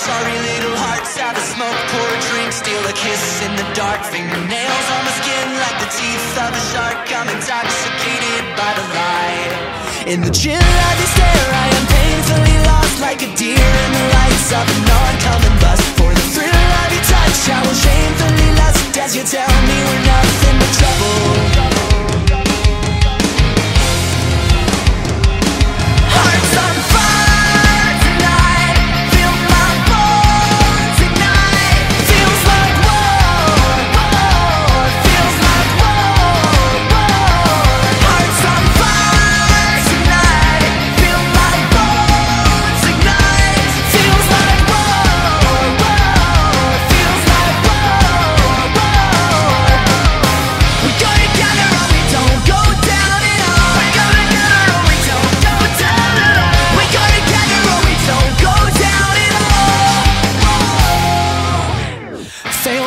sorry little hearts out of smoke, pour a drink, steal a kiss in the dark. Fingernails on my skin like the teeth of a shark. I'm intoxicated by the light. In the chill of this air, I am painfully lost like a deer in the lights of an oncoming bus. For the thrill of your touch, I will shamefully lust as you tell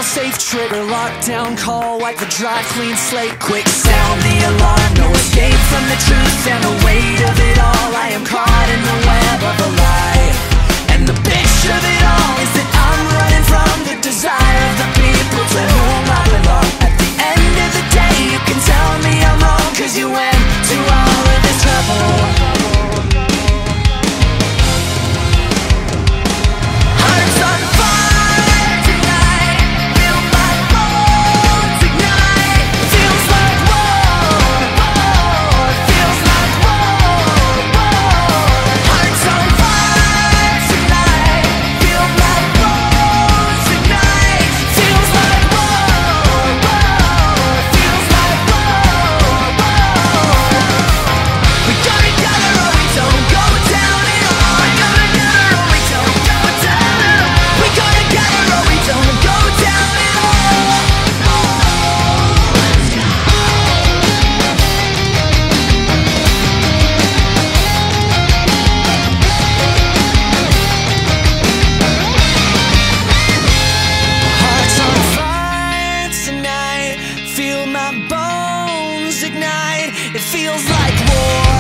safe trigger, lockdown call, wipe the dry clean slate, quick sound the alarm, no feels like war.